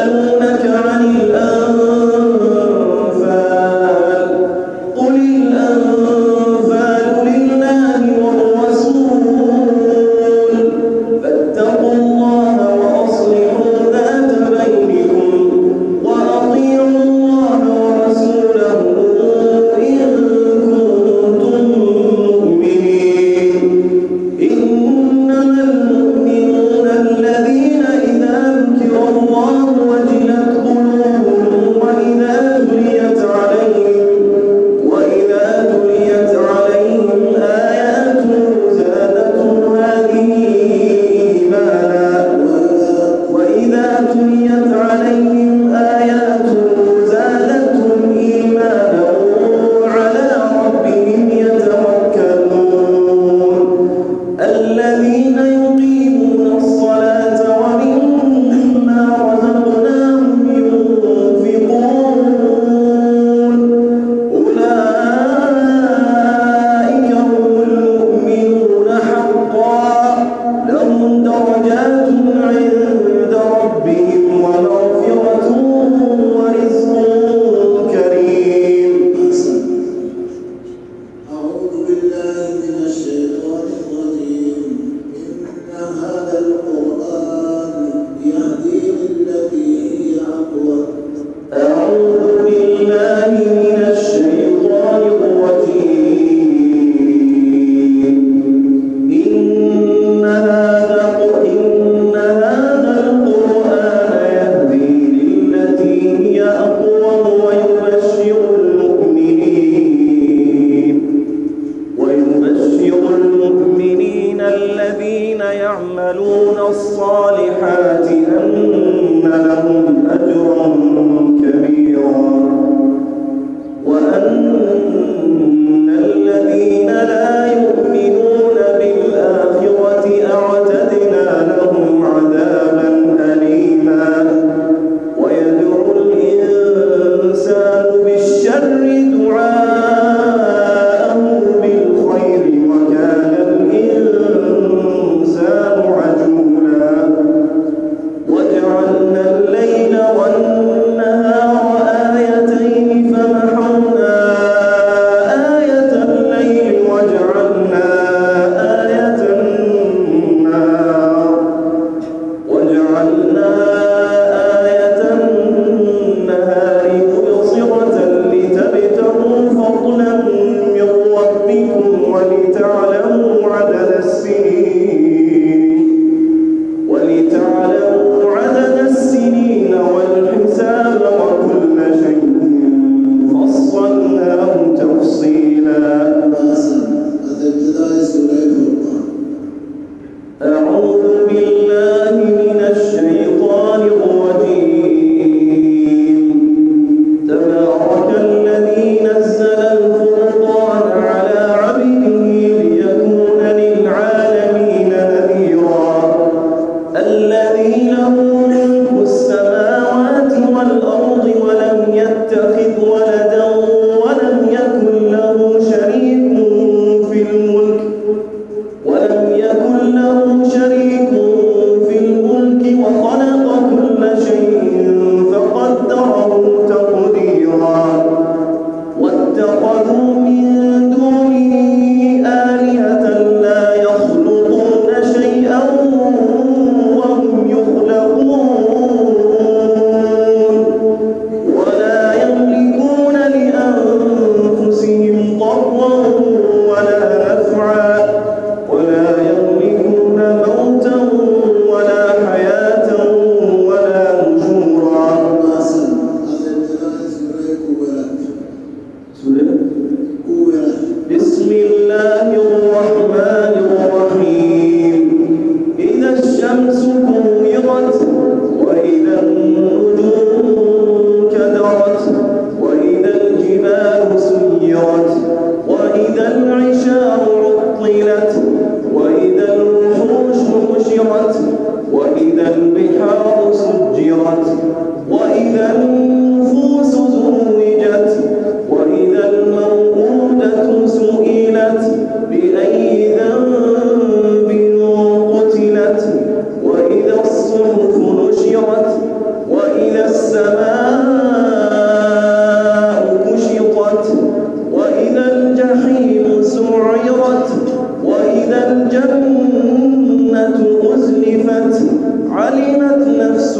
يسألونك عن الأنفس سيرت وإذا البحار سجرت وإذا النفوس زوجت وإذا الموءودة سئلت بأي ذنب قتلت وإذا علمت نفس